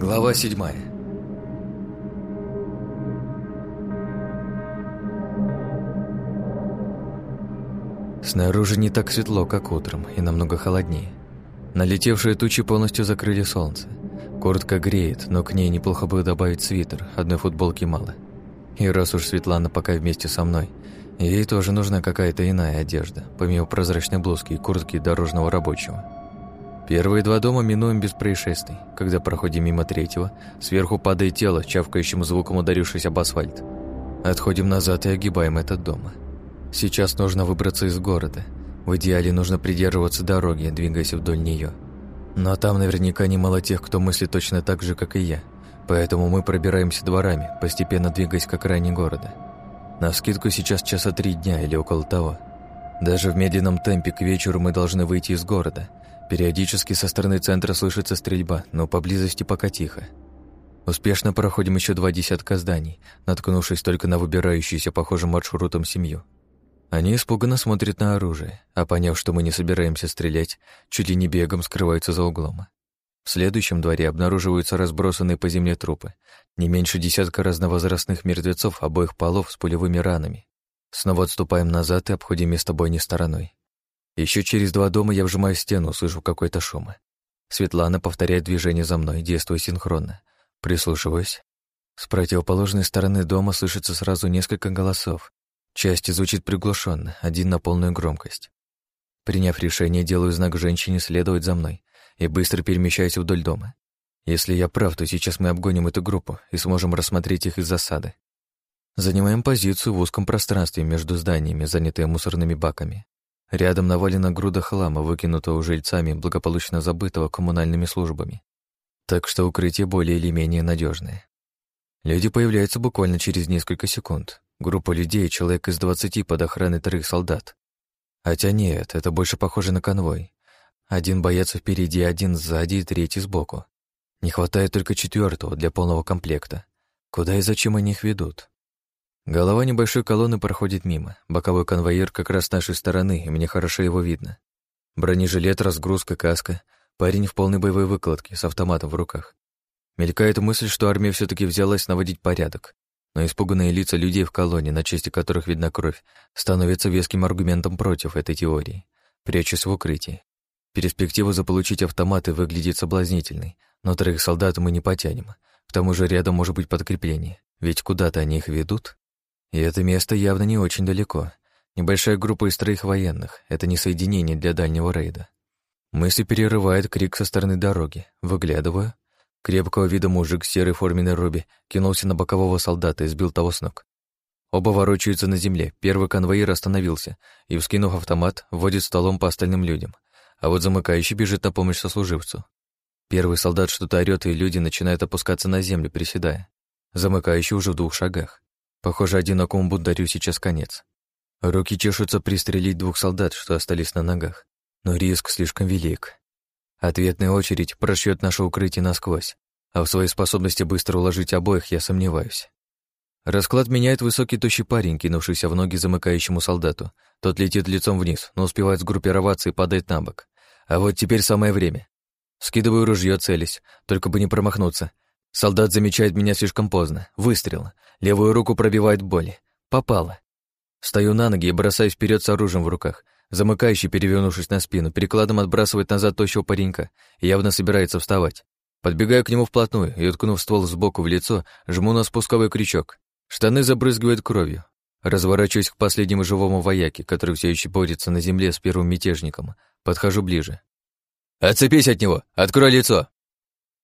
Глава седьмая Снаружи не так светло, как утром, и намного холоднее. Налетевшие тучи полностью закрыли солнце. Куртка греет, но к ней неплохо бы добавить свитер, одной футболки мало. И раз уж Светлана пока вместе со мной, ей тоже нужна какая-то иная одежда, помимо прозрачной блузки и куртки дорожного рабочего. Первые два дома минуем без происшествий. Когда проходим мимо третьего, сверху падает тело, чавкающим звуком ударившись об асфальт. Отходим назад и огибаем этот дом. Сейчас нужно выбраться из города. В идеале нужно придерживаться дороги, двигаясь вдоль нее. Но там наверняка немало тех, кто мыслит точно так же, как и я. Поэтому мы пробираемся дворами, постепенно двигаясь к окраине города. На скидку сейчас часа три дня или около того. Даже в медленном темпе к вечеру мы должны выйти из города – Периодически со стороны центра слышится стрельба, но поблизости пока тихо. Успешно проходим еще два десятка зданий, наткнувшись только на выбирающуюся похожим маршрутом семью. Они испуганно смотрят на оружие, а поняв, что мы не собираемся стрелять, чуть ли не бегом скрываются за углом. В следующем дворе обнаруживаются разбросанные по земле трупы, не меньше десятка разновозрастных мертвецов обоих полов с пулевыми ранами. Снова отступаем назад и обходим место бойни стороной. Еще через два дома я вжимаю стену, слышу какой-то шум. Светлана повторяет движение за мной, действуя синхронно. Прислушиваюсь. С противоположной стороны дома слышится сразу несколько голосов. Часть звучит приглушенно, один на полную громкость. Приняв решение, делаю знак женщине следовать за мной и быстро перемещаюсь вдоль дома. Если я прав, то сейчас мы обгоним эту группу и сможем рассмотреть их из засады. Занимаем позицию в узком пространстве между зданиями, занятые мусорными баками. Рядом навалена груда хлама, выкинутого жильцами, благополучно забытого коммунальными службами. Так что укрытие более или менее надежное. Люди появляются буквально через несколько секунд. Группа людей, человек из двадцати под охраной трых солдат. Хотя нет, это больше похоже на конвой. Один боец впереди, один сзади и третий сбоку. Не хватает только четвертого для полного комплекта. Куда и зачем они их ведут? Голова небольшой колонны проходит мимо. Боковой конвоир как раз с нашей стороны, и мне хорошо его видно. Бронежилет, разгрузка, каска. Парень в полной боевой выкладке, с автоматом в руках. Мелькает мысль, что армия все таки взялась наводить порядок. Но испуганные лица людей в колонне, на чести которых видна кровь, становятся веским аргументом против этой теории. Прячусь в укрытии. Перспектива заполучить автоматы выглядит соблазнительной, но троих солдат мы не потянем. К тому же рядом может быть подкрепление, ведь куда-то они их ведут. И это место явно не очень далеко. Небольшая группа из троих военных. Это не соединение для дальнего рейда. Мысли перерывает крик со стороны дороги. Выглядываю. Крепкого вида мужик в серой форменной робе кинулся на бокового солдата и сбил того с ног. Оба ворочаются на земле. Первый конвоир остановился и, вскинув автомат, вводит столом по остальным людям. А вот замыкающий бежит на помощь сослуживцу. Первый солдат что-то орёт, и люди начинают опускаться на землю, приседая. Замыкающий уже в двух шагах. Похоже, одинокому бунтарю сейчас конец. Руки чешутся пристрелить двух солдат, что остались на ногах. Но риск слишком велик. Ответная очередь прошьет наше укрытие насквозь, а в своей способности быстро уложить обоих я сомневаюсь. Расклад меняет высокий тощий парень, кинувшийся в ноги замыкающему солдату. Тот летит лицом вниз, но успевает сгруппироваться и падает на бок. А вот теперь самое время. Скидываю ружье, целясь, только бы не промахнуться. Солдат замечает меня слишком поздно. Выстрел. Левую руку пробивает боли. Попало. Стою на ноги и бросаюсь вперед с оружием в руках. Замыкающий, перевернувшись на спину, перекладом отбрасывает назад тощего паренька явно собирается вставать. Подбегаю к нему вплотную и, уткнув ствол сбоку в лицо, жму на спусковой крючок. Штаны забрызгивают кровью. Разворачиваюсь к последнему живому вояке, который все еще борется на земле с первым мятежником. Подхожу ближе. «Отцепись от него! Открой лицо!»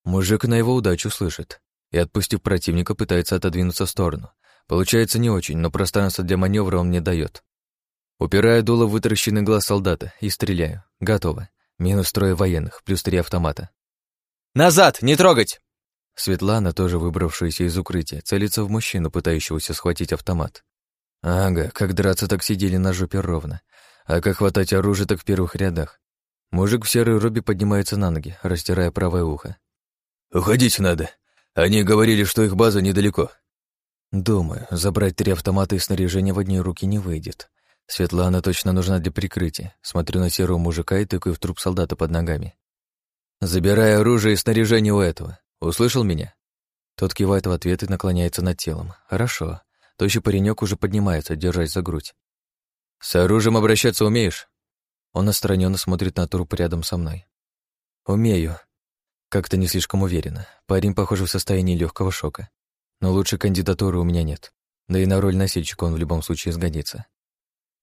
Мужик на его удачу слышит и, отпустив противника, пытается отодвинуться в сторону. Получается не очень, но пространство для маневра он мне дает. Упираю дуло в вытаращенный глаз солдата и стреляю. Готово. Минус трое военных, плюс три автомата. «Назад! Не трогать!» Светлана, тоже выбравшаяся из укрытия, целится в мужчину, пытающегося схватить автомат. Ага, как драться, так сидели на жопе ровно. А как хватать оружие, так в первых рядах. Мужик в серой робе поднимается на ноги, растирая правое ухо. «Уходить надо. Они говорили, что их база недалеко». «Думаю, забрать три автомата и снаряжение в одни руки не выйдет. Светлана точно нужна для прикрытия. Смотрю на серого мужика и тыкаю в труп солдата под ногами. Забирай оружие и снаряжение у этого. Услышал меня?» Тот кивает в ответ и наклоняется над телом. «Хорошо. Тощий паренек уже поднимается, держась за грудь. «С оружием обращаться умеешь?» Он отстраненно смотрит на труп рядом со мной. «Умею». Как-то не слишком уверенно. Парень, похоже, в состоянии легкого шока. Но лучшей кандидатуры у меня нет. Да и на роль носильщика он в любом случае сгодится.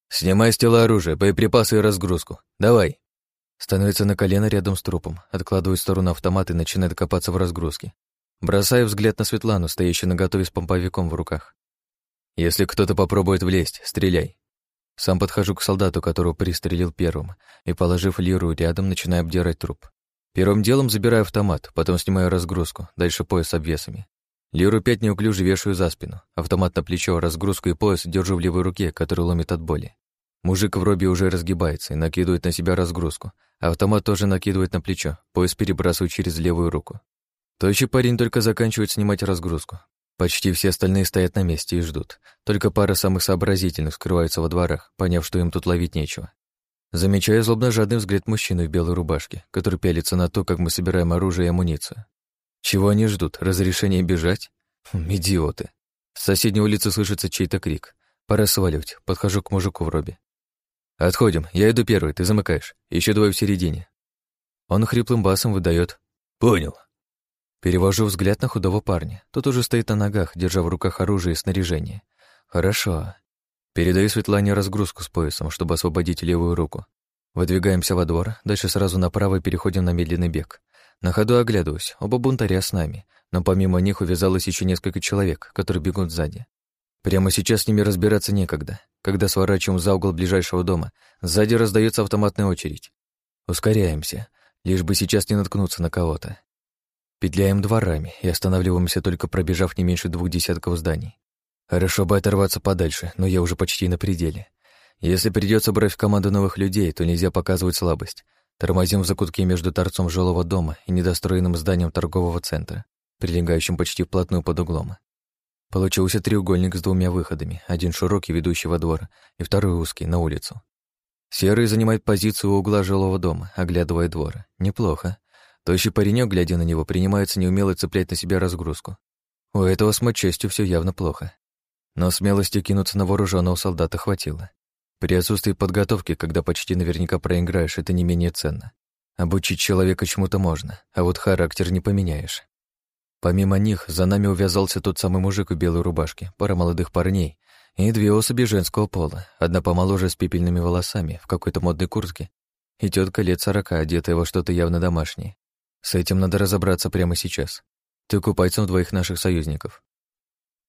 «Снимай с тела оружие, боеприпасы и разгрузку. Давай!» Становится на колено рядом с трупом, откладывает в сторону автомат и начинает копаться в разгрузке. Бросаю взгляд на Светлану, стоящую на готове с помповиком в руках. «Если кто-то попробует влезть, стреляй». Сам подхожу к солдату, которого пристрелил первым, и, положив лиру рядом, начинаю обдирать труп. Первым делом забираю автомат, потом снимаю разгрузку, дальше пояс с обвесами. Лиру пять неуклюже вешаю за спину, автомат на плечо, разгрузку и пояс держу в левой руке, который ломит от боли. Мужик в робе уже разгибается и накидывает на себя разгрузку. Автомат тоже накидывает на плечо, пояс перебрасывает через левую руку. Тощий парень только заканчивает снимать разгрузку. Почти все остальные стоят на месте и ждут. Только пара самых сообразительных скрываются во дворах, поняв, что им тут ловить нечего. Замечаю злобно-жадный взгляд мужчины в белой рубашке, который пялится на то, как мы собираем оружие и амуницию. Чего они ждут? Разрешения бежать? Хм, идиоты. С соседней улицы слышится чей-то крик. Пора сваливать. Подхожу к мужику в робе. «Отходим. Я иду первый, ты замыкаешь. Еще двое в середине». Он хриплым басом выдает «Понял». Перевожу взгляд на худого парня. Тот уже стоит на ногах, держа в руках оружие и снаряжение. Хорошо. Передаю Светлане разгрузку с поясом, чтобы освободить левую руку. Выдвигаемся во двор, дальше сразу направо переходим на медленный бег. На ходу оглядываюсь, оба бунтаря с нами, но помимо них увязалось еще несколько человек, которые бегут сзади. Прямо сейчас с ними разбираться некогда. Когда сворачиваем за угол ближайшего дома, сзади раздается автоматная очередь. Ускоряемся, лишь бы сейчас не наткнуться на кого-то. Петляем дворами и останавливаемся, только пробежав не меньше двух десятков зданий. Хорошо бы оторваться подальше, но я уже почти на пределе. Если придется брать в команду новых людей, то нельзя показывать слабость. Тормозим в закутке между торцом жилого дома и недостроенным зданием торгового центра, прилегающим почти вплотную под углом. Получился треугольник с двумя выходами, один широкий, ведущий во двор, и второй узкий, на улицу. Серый занимает позицию у угла жилого дома, оглядывая двор. Неплохо. Тощий паренек, глядя на него, принимается неумело цеплять на себя разгрузку. У этого с матчастью все явно плохо. Но смелости кинуться на вооруженного солдата хватило. При отсутствии подготовки, когда почти наверняка проиграешь, это не менее ценно. Обучить человека чему-то можно, а вот характер не поменяешь. Помимо них, за нами увязался тот самый мужик в белой рубашке, пара молодых парней и две особи женского пола, одна помоложе с пепельными волосами, в какой-то модной куртке, и тетка лет сорока, одетая во что-то явно домашнее. С этим надо разобраться прямо сейчас. Ты купайцем двоих наших союзников.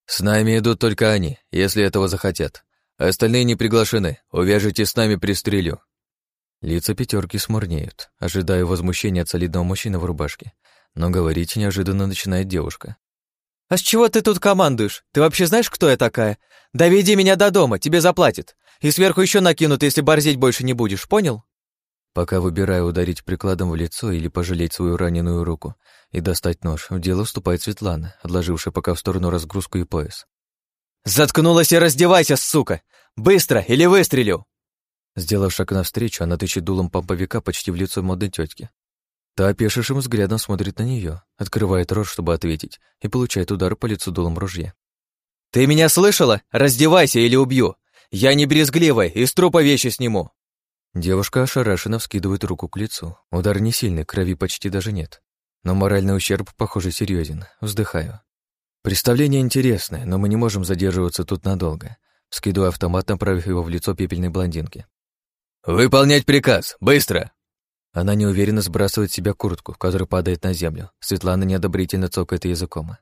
С нами идут только они, если этого захотят. Остальные не приглашены. Увяжите с нами, пристрелю. Лица пятерки смурнеют, ожидая возмущения от солидного мужчины в рубашке. Но говорить неожиданно начинает девушка. «А с чего ты тут командуешь? Ты вообще знаешь, кто я такая? Доведи меня до дома, тебе заплатят. И сверху еще накинут, если борзеть больше не будешь, понял?» Пока выбираю ударить прикладом в лицо или пожалеть свою раненую руку и достать нож, в дело вступает Светлана, отложившая пока в сторону разгрузку и пояс. «Заткнулась и раздевайся, сука! Быстро, или выстрелю!» Сделав шаг навстречу, она тычет дулом помповика почти в лицо модной тетки. Та опешившим взглядом смотрит на нее, открывает рот, чтобы ответить, и получает удар по лицу дулом ружья. «Ты меня слышала? Раздевайся или убью! Я не брезгливая, из трупа вещи сниму!» Девушка ошарашенно вскидывает руку к лицу. Удар не сильный, крови почти даже нет. Но моральный ущерб, похоже, серьезен. Вздыхаю. Представление интересное, но мы не можем задерживаться тут надолго. Скидываю автомат, направив его в лицо пепельной блондинки. «Выполнять приказ! Быстро!» Она неуверенно сбрасывает с себя куртку, которая падает на землю. Светлана неодобрительно цокает языком.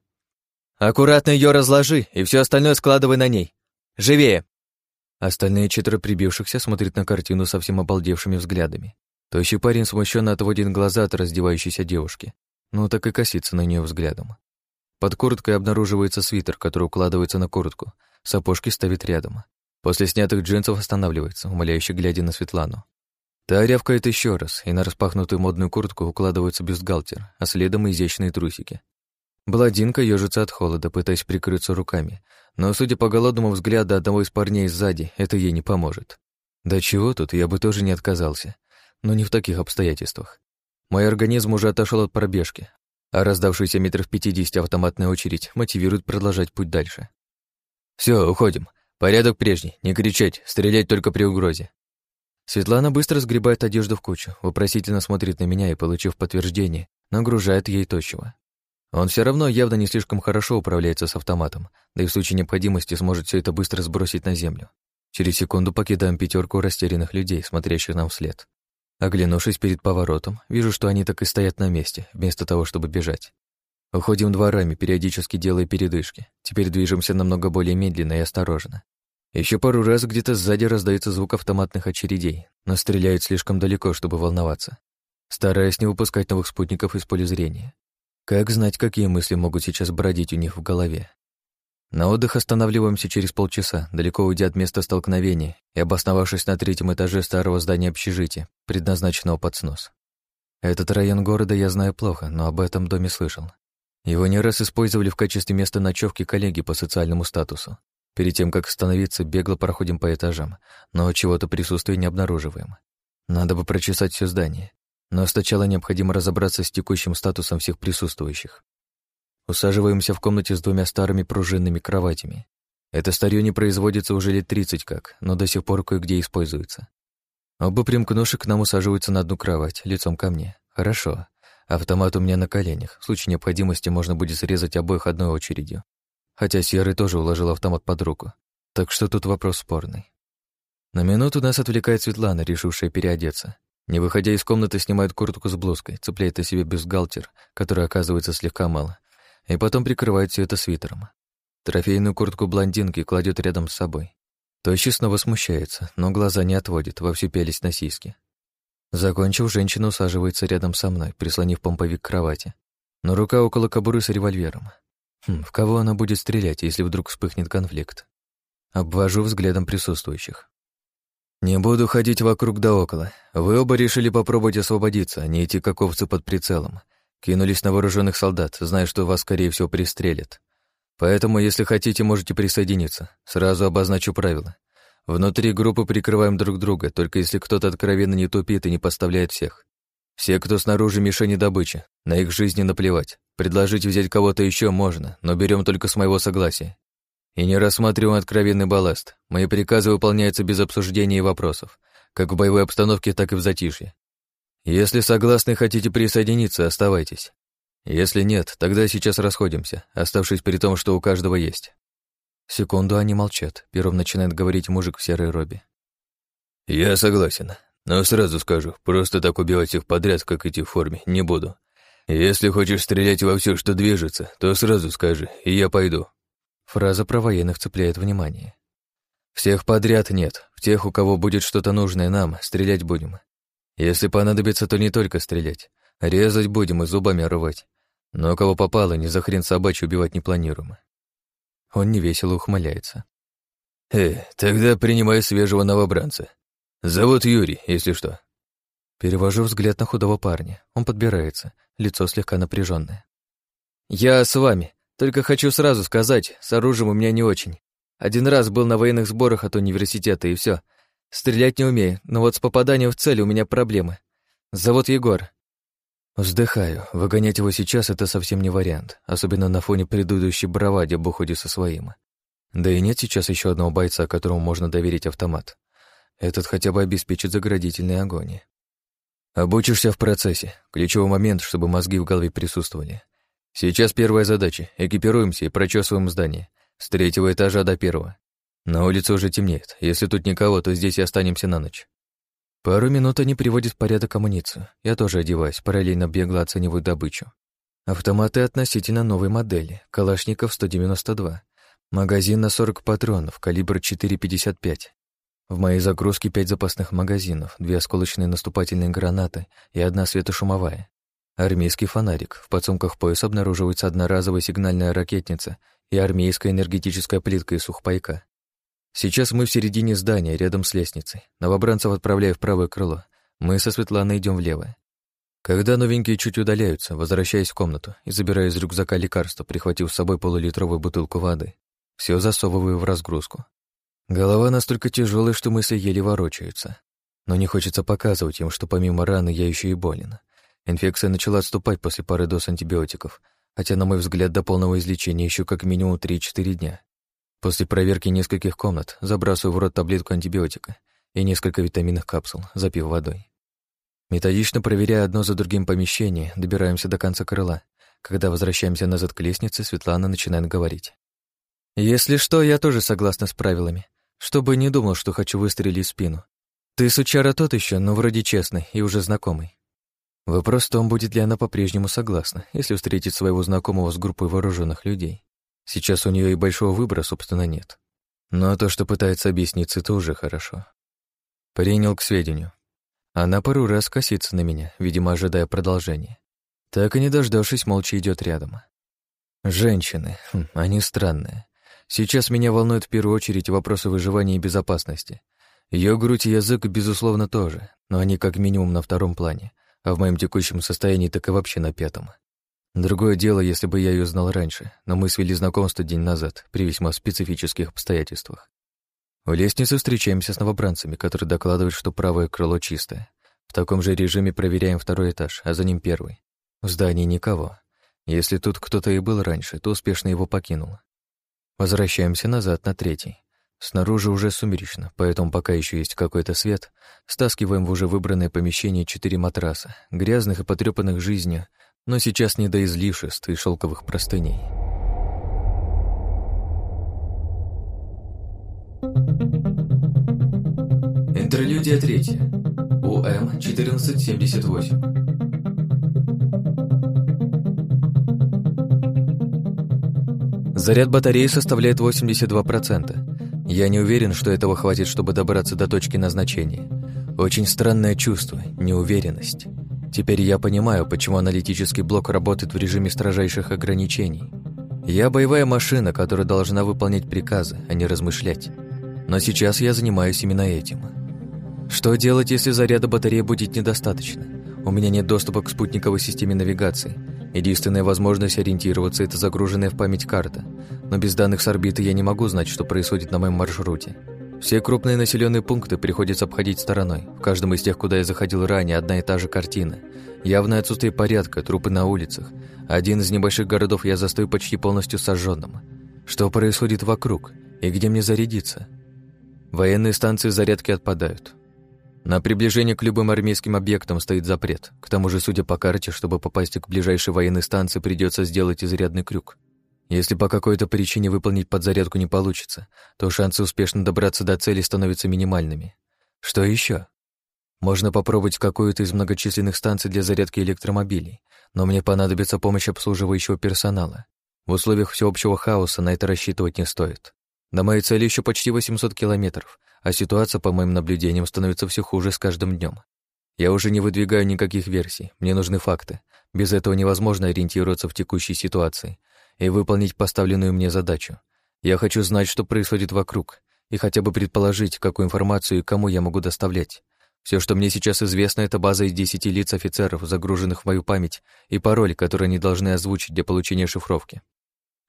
«Аккуратно ее разложи, и все остальное складывай на ней. Живее!» Остальные четверо прибившихся смотрят на картину совсем обалдевшими взглядами. Тощий парень смущенно отводит глаза от раздевающейся девушки, но так и косится на нее взглядом. Под курткой обнаруживается свитер, который укладывается на куртку, сапожки ставит рядом. После снятых джинсов останавливается, умоляюще глядя на Светлану. Та рявкает еще раз, и на распахнутую модную куртку укладывается бюстгальтер, а следом изящные трусики. Бладинка ежится от холода, пытаясь прикрыться руками, но, судя по голодному взгляду одного из парней сзади, это ей не поможет. Да чего тут, я бы тоже не отказался, но не в таких обстоятельствах. Мой организм уже отошел от пробежки, а раздавшаяся метров пятидесяти автоматная очередь мотивирует продолжать путь дальше. Все, уходим. Порядок прежний, не кричать, стрелять только при угрозе. Светлана быстро сгребает одежду в кучу, вопросительно смотрит на меня и, получив подтверждение, нагружает ей тощего. Он все равно явно не слишком хорошо управляется с автоматом, да и в случае необходимости сможет все это быстро сбросить на землю. Через секунду покидаем пятерку растерянных людей, смотрящих нам вслед. Оглянувшись перед поворотом, вижу, что они так и стоят на месте, вместо того, чтобы бежать. Уходим дворами, периодически делая передышки. Теперь движемся намного более медленно и осторожно. Еще пару раз где-то сзади раздается звук автоматных очередей, но стреляют слишком далеко, чтобы волноваться. Стараясь не выпускать новых спутников из поля зрения. Как знать, какие мысли могут сейчас бродить у них в голове? На отдых останавливаемся через полчаса, далеко уйдя от места столкновения и обосновавшись на третьем этаже старого здания общежития, предназначенного под снос. Этот район города я знаю плохо, но об этом доме слышал. Его не раз использовали в качестве места ночевки коллеги по социальному статусу. Перед тем, как становиться, бегло проходим по этажам, но чего-то присутствия не обнаруживаем. Надо бы прочесать все здание, но сначала необходимо разобраться с текущим статусом всех присутствующих. Усаживаемся в комнате с двумя старыми пружинными кроватями. Это старье не производится уже лет тридцать как, но до сих пор кое-где используется. Оба примкнувши к нам усаживаются на одну кровать, лицом ко мне. Хорошо. Автомат у меня на коленях. В случае необходимости можно будет срезать обоих одной очередью. Хотя Серый тоже уложил автомат под руку. Так что тут вопрос спорный. На минуту нас отвлекает Светлана, решившая переодеться. Не выходя из комнаты, снимает куртку с блузкой, цепляет на себе бюстгальтер, который оказывается слегка мало, и потом прикрывает все это свитером. Трофейную куртку блондинки кладет рядом с собой. Тощий снова смущается, но глаза не отводит, вовсю пялись на сиськи. Закончив, женщина усаживается рядом со мной, прислонив помповик к кровати. Но рука около кобуры с револьвером. Хм, в кого она будет стрелять, если вдруг вспыхнет конфликт? Обвожу взглядом присутствующих. Не буду ходить вокруг да около. Вы оба решили попробовать освободиться, а не идти как овцы под прицелом. Кинулись на вооруженных солдат, зная, что вас, скорее всего, пристрелят. Поэтому, если хотите, можете присоединиться. Сразу обозначу правила. Внутри группы прикрываем друг друга, только если кто-то откровенно не тупит и не подставляет всех. Все, кто снаружи мишени добычи, на их жизни наплевать. Предложить взять кого-то еще можно, но берем только с моего согласия. И не рассматриваем откровенный балласт. Мои приказы выполняются без обсуждения и вопросов, как в боевой обстановке, так и в затишье. Если согласны хотите присоединиться, оставайтесь. Если нет, тогда сейчас расходимся, оставшись при том, что у каждого есть. Секунду они молчат. Первым начинает говорить мужик в серой робе. «Я согласен, но сразу скажу, просто так убивать всех подряд, как эти в форме, не буду. Если хочешь стрелять во все, что движется, то сразу скажи, и я пойду». Фраза про военных цепляет внимание. «Всех подряд нет. В тех, у кого будет что-то нужное нам, стрелять будем. Если понадобится, то не только стрелять. Резать будем и зубами рвать. Но кого попало, ни за хрен собачий убивать не планируем. Он невесело ухмыляется. «Э, тогда принимай свежего новобранца. Зовут Юрий, если что». Перевожу взгляд на худого парня. Он подбирается, лицо слегка напряженное. «Я с вами. Только хочу сразу сказать, с оружием у меня не очень. Один раз был на военных сборах от университета, и все. Стрелять не умею, но вот с попаданием в цель у меня проблемы. Зовут Егор. Вздыхаю. Выгонять его сейчас — это совсем не вариант, особенно на фоне предыдущей бравади об уходе со своим. Да и нет сейчас еще одного бойца, которому можно доверить автомат. Этот хотя бы обеспечит заградительный огонь. Обучишься в процессе. Ключевой момент, чтобы мозги в голове присутствовали. Сейчас первая задача. Экипируемся и прочесываем здание. С третьего этажа до первого. На улице уже темнеет. Если тут никого, то здесь и останемся на ночь. Пару минут они приводят в порядок амуницию. Я тоже одеваюсь, параллельно бегло оцениваю добычу. Автоматы относительно новой модели. Калашников 192. Магазин на 40 патронов, калибр 4,55. В моей загрузке пять запасных магазинов, две осколочные наступательные гранаты и одна светошумовая. Армейский фонарик. В подсумках пояса обнаруживается одноразовая сигнальная ракетница и армейская энергетическая плитка из сухпайка. Сейчас мы в середине здания, рядом с лестницей. Новобранцев отправляю в правое крыло. Мы со Светланой идем в левое. Когда новенькие чуть удаляются, возвращаясь в комнату и забираю из рюкзака лекарства, прихватив с собой полулитровую бутылку воды, все засовываю в разгрузку. Голова настолько тяжелая, что мысли еле ворочаются. Но не хочется показывать им, что помимо раны я еще и болен. Инфекция начала отступать после пары доз антибиотиков, хотя, на мой взгляд, до полного излечения еще как минимум 3-4 дня. После проверки нескольких комнат забрасываю в рот таблетку антибиотика и несколько витаминных капсул, запив водой. Методично проверяя одно за другим помещение, добираемся до конца крыла. Когда возвращаемся назад к лестнице, Светлана начинает говорить. «Если что, я тоже согласна с правилами. Чтобы не думал, что хочу выстрелить в спину. Ты сучара тот еще, но вроде честный и уже знакомый. Вопрос в том, будет ли она по-прежнему согласна, если встретит своего знакомого с группой вооруженных людей. Сейчас у нее и большого выбора, собственно, нет. Но то, что пытается объясниться, это уже хорошо. Принял к сведению. Она пару раз косится на меня, видимо, ожидая продолжения. Так и не дождавшись, молча идет рядом. Женщины, хм, они странные. Сейчас меня волнуют в первую очередь вопросы выживания и безопасности. Ее грудь и язык, безусловно, тоже, но они как минимум на втором плане, а в моем текущем состоянии так и вообще на пятом. Другое дело, если бы я ее знал раньше, но мы свели знакомство день назад при весьма специфических обстоятельствах. У лестницы встречаемся с новобранцами, которые докладывают, что правое крыло чистое. В таком же режиме проверяем второй этаж, а за ним первый. В здании никого. Если тут кто-то и был раньше, то успешно его покинул. Возвращаемся назад на третий. Снаружи уже сумеречно, поэтому пока еще есть какой-то свет, стаскиваем в уже выбранное помещение четыре матраса, грязных и потрепанных жизнью, но сейчас не до излишеств и шелковых простыней. Интерлюдия третья. УМ 1478. Заряд батареи составляет 82%. Я не уверен, что этого хватит, чтобы добраться до точки назначения. Очень странное чувство, неуверенность. Теперь я понимаю, почему аналитический блок работает в режиме строжайших ограничений. Я боевая машина, которая должна выполнять приказы, а не размышлять. Но сейчас я занимаюсь именно этим. Что делать, если заряда батареи будет недостаточно? У меня нет доступа к спутниковой системе навигации. Единственная возможность ориентироваться – это загруженная в память карта. Но без данных с орбиты я не могу знать, что происходит на моем маршруте. Все крупные населенные пункты приходится обходить стороной. В каждом из тех, куда я заходил ранее, одна и та же картина. Явное отсутствие порядка, трупы на улицах. Один из небольших городов я застою почти полностью сожженным. Что происходит вокруг? И где мне зарядиться? Военные станции зарядки отпадают. На приближение к любым армейским объектам стоит запрет. К тому же, судя по карте, чтобы попасть к ближайшей военной станции, придется сделать изрядный крюк. Если по какой-то причине выполнить подзарядку не получится, то шансы успешно добраться до цели становятся минимальными. Что еще? Можно попробовать какую-то из многочисленных станций для зарядки электромобилей, но мне понадобится помощь обслуживающего персонала. В условиях всеобщего хаоса на это рассчитывать не стоит. До моей цели еще почти 800 километров, а ситуация, по моим наблюдениям, становится все хуже с каждым днем. Я уже не выдвигаю никаких версий, мне нужны факты. Без этого невозможно ориентироваться в текущей ситуации, и выполнить поставленную мне задачу. Я хочу знать, что происходит вокруг, и хотя бы предположить, какую информацию и кому я могу доставлять. Все, что мне сейчас известно, это база из десяти лиц офицеров, загруженных в мою память, и пароль, который они должны озвучить для получения шифровки.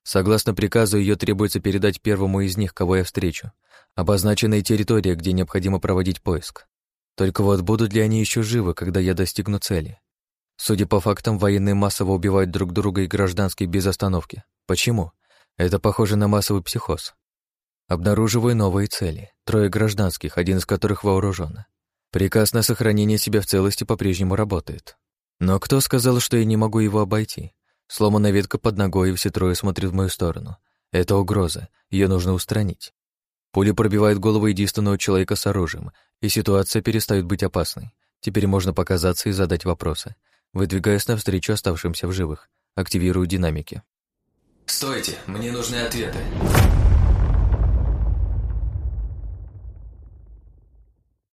Согласно приказу, ее требуется передать первому из них, кого я встречу. Обозначенная территория, где необходимо проводить поиск. Только вот будут ли они еще живы, когда я достигну цели? Судя по фактам, военные массово убивают друг друга и гражданские без остановки. Почему? Это похоже на массовый психоз. Обнаруживаю новые цели. Трое гражданских, один из которых вооружен. Приказ на сохранение себя в целости по-прежнему работает. Но кто сказал, что я не могу его обойти? Сломанная ветка под ногой, и все трое смотрят в мою сторону. Это угроза, ее нужно устранить. Пули пробивают голову единственного человека с оружием, и ситуация перестает быть опасной. Теперь можно показаться и задать вопросы. Выдвигаясь навстречу оставшимся в живых, активирую динамики. «Стойте, мне нужны ответы».